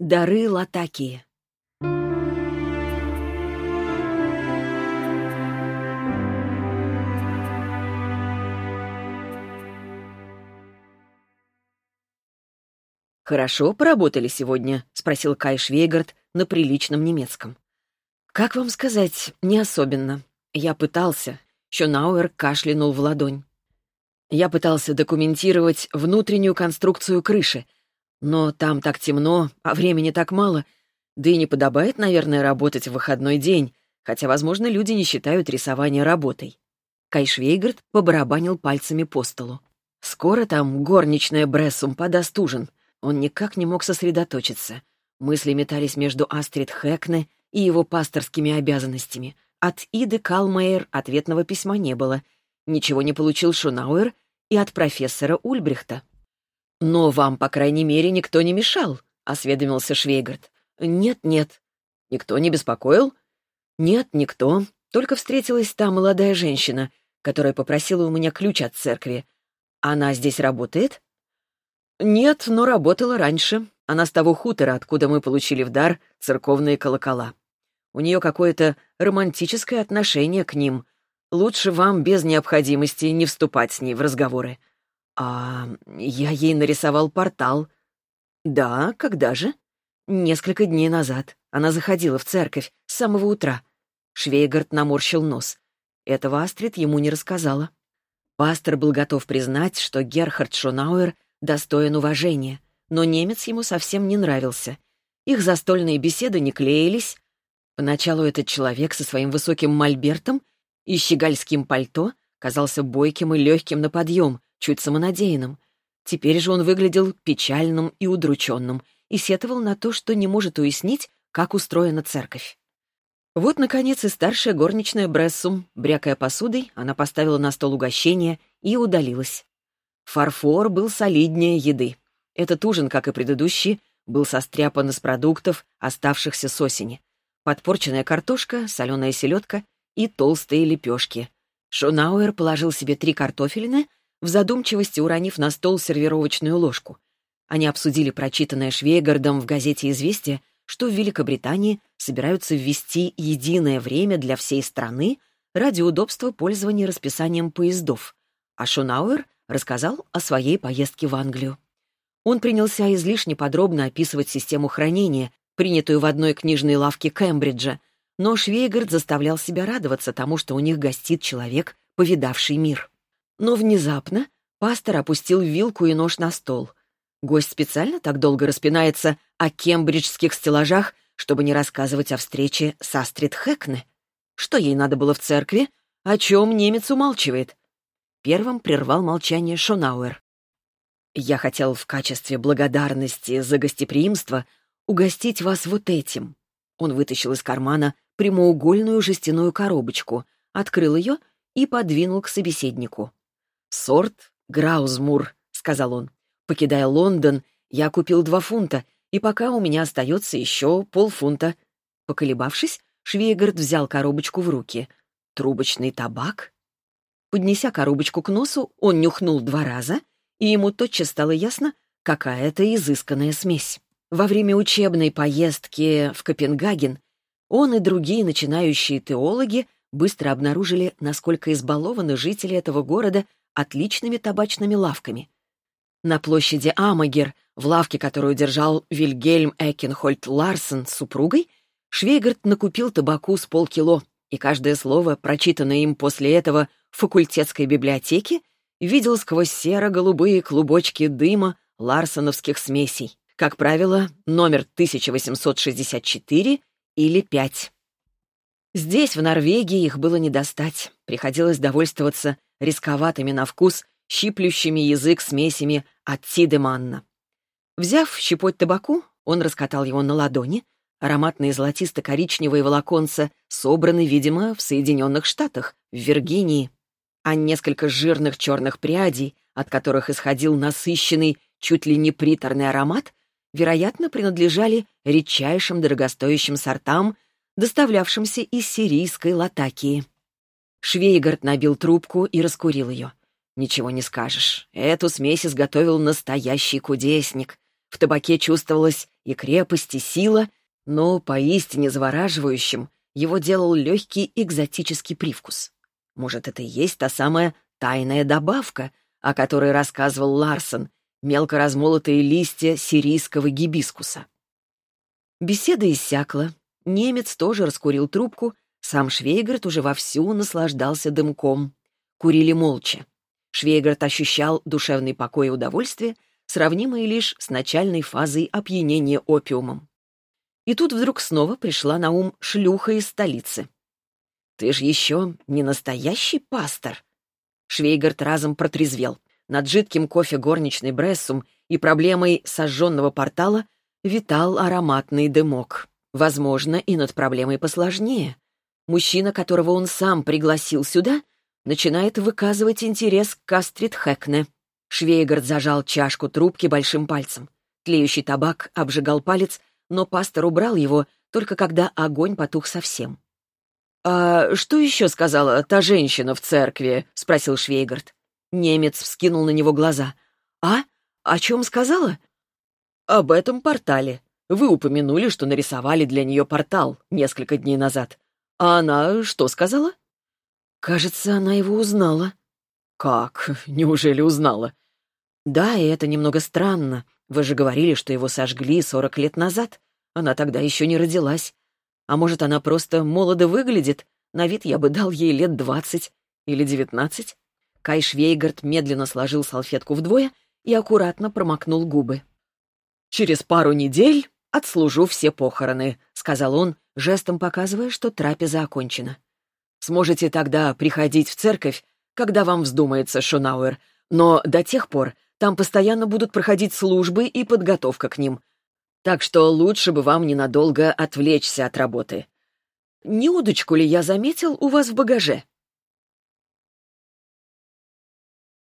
Дары Латакии. «Хорошо поработали сегодня?» — спросил Кай Швейгард на приличном немецком. «Как вам сказать, не особенно. Я пытался». Шонауэр кашлянул в ладонь. «Я пытался документировать внутреннюю конструкцию крыши, но там так темно, а времени так мало. Да и не подобает, наверное, работать в выходной день, хотя, возможно, люди не считают рисование работой». Кай Швейгард побарабанил пальцами по столу. «Скоро там горничная Брессум подаст ужин. Он никак не мог сосредоточиться. Мысли метались между Астрид Хэкне и его пасторскими обязанностями. От Иды Калмейер ответного письма не было. Ничего не получил Шунауэр и от профессора Ульбрихта. «Но вам, по крайней мере, никто не мешал», — осведомился Швейгард. «Нет-нет». «Никто не беспокоил?» «Нет, никто. Только встретилась та молодая женщина, которая попросила у меня ключ от церкви. Она здесь работает?» «Нет, но работала раньше. Она с того хутора, откуда мы получили в дар церковные колокола. У нее какое-то романтическое отношение к ним. Лучше вам без необходимости не вступать с ней в разговоры. А я ей нарисовал портал. Да, когда же? Несколько дней назад. Она заходила в церковь с самого утра. Швейгард наморщил нос. Этого Астрид ему не рассказала. Пастор был готов признать, что Герхард Шонауэр достоин уважения, но немец ему совсем не нравился. Их застольные беседы не клеились. Поначалу этот человек со своим высоким мольбертом и щегольским пальто казался бойким и легким на подъем, чуть самонадеянным. Теперь же он выглядел печальным и удрученным и сетовал на то, что не может уяснить, как устроена церковь. Вот, наконец, и старшая горничная Брессум, брякая посудой, она поставила на стол угощение и удалилась. Фарфор был солиднее еды. Этот ужин, как и предыдущий, был состряпан из продуктов, оставшихся с осени. Подпорченная картошка, соленая селедка и толстые лепешки. Шонауэр положил себе три картофелины, в задумчивости уронив на стол сервировочную ложку. Они обсудили прочитанное Швейгардом в газете «Известия», что в Великобритании собираются ввести единое время для всей страны ради удобства пользования расписанием поездов, а Шонауэр рассказал о своей поездке в Англию. Он принялся излишне подробно описывать систему хранения, принятую в одной книжной лавке Кембриджа, но Швейгард заставлял себя радоваться тому, что у них гостит человек, повидавший мир. Но внезапно пастор опустил вилку и нож на стол. Гость специально так долго распинается о кембриджских стеллажах, чтобы не рассказывать о встрече с Астрид Хэкне. Что ей надо было в церкви? О чем немец умалчивает? Первым прервал молчание Шонауэр. «Я хотел в качестве благодарности за гостеприимство угостить вас вот этим». Он вытащил из кармана прямоугольную жестяную коробочку, открыл ее и подвинул к собеседнику. «Сорт Граузмур», — сказал он. «Покидая Лондон, я купил два фунта, и пока у меня остается еще полфунта». Поколебавшись, Швейгард взял коробочку в руки. «Трубочный табак?» Поднеся коробочку к носу, он нюхнул два раза, и ему тотчас стало ясно, какая это изысканная смесь. Во время учебной поездки в Копенгаген он и другие начинающие теологи быстро обнаружили, насколько избалованы жители этого города отличными табачными лавками. На площади Амагер, в лавке, которую держал Вильгельм Экенхольд Ларсен с супругой, Швейгард накупил табаку с полкило, и каждое слово, прочитанное им после этого факультетской библиотеке видел сквозь серо-голубые клубочки дыма ларсоновских смесей. Как правило, номер 1864 или 5. Здесь, в Норвегии, их было не достать. Приходилось довольствоваться рисковатыми на вкус, щиплющими язык смесями от Тидеманна. Взяв щепоть табаку, он раскатал его на ладони. Ароматные золотисто-коричневые волоконца собраны, видимо, в Соединенных Штатах, в Виргинии а несколько жирных черных прядей, от которых исходил насыщенный, чуть ли не приторный аромат, вероятно, принадлежали редчайшим дорогостоящим сортам, доставлявшимся из сирийской Латакии. Швейгард набил трубку и раскурил ее. Ничего не скажешь. Эту смесь изготовил настоящий кудесник. В табаке чувствовалась и крепость, и сила, но поистине завораживающим его делал легкий экзотический привкус. Может, это и есть та самая тайная добавка, о которой рассказывал Ларсон, мелко размолотые листья сирийского гибискуса. Беседа иссякла. Немец тоже раскурил трубку, сам Швейгард уже вовсю наслаждался дымком. Курили молча. Швейгард ощущал душевный покой и удовольствие, сравнимые лишь с начальной фазой опьянения опиумом. И тут вдруг снова пришла на ум шлюха из столицы. «Ты ж еще не настоящий пастор!» Швейгард разом протрезвел. Над жидким кофе горничный Брессум и проблемой сожженного портала витал ароматный дымок. Возможно, и над проблемой посложнее. Мужчина, которого он сам пригласил сюда, начинает выказывать интерес к Астрид Хэкне. Швейгард зажал чашку трубки большим пальцем. Тлеющий табак обжигал палец, но пастор убрал его, только когда огонь потух совсем. «А что еще сказала та женщина в церкви?» — спросил Швейгард. Немец вскинул на него глаза. «А? О чем сказала?» «Об этом портале. Вы упомянули, что нарисовали для нее портал несколько дней назад. А она что сказала?» «Кажется, она его узнала». «Как? Неужели узнала?» «Да, и это немного странно. Вы же говорили, что его сожгли сорок лет назад. Она тогда еще не родилась. А может, она просто молодо выглядит? На вид я бы дал ей лет двадцать или девятнадцать». Кай Швейгард медленно сложил салфетку вдвое и аккуратно промокнул губы. «Через пару недель отслужу все похороны», — сказал он, жестом показывая, что трапеза окончена. «Сможете тогда приходить в церковь, когда вам вздумается, Шонауэр, но до тех пор там постоянно будут проходить службы и подготовка к ним. Так что лучше бы вам ненадолго отвлечься от работы. Не удочку ли я заметил у вас в багаже?»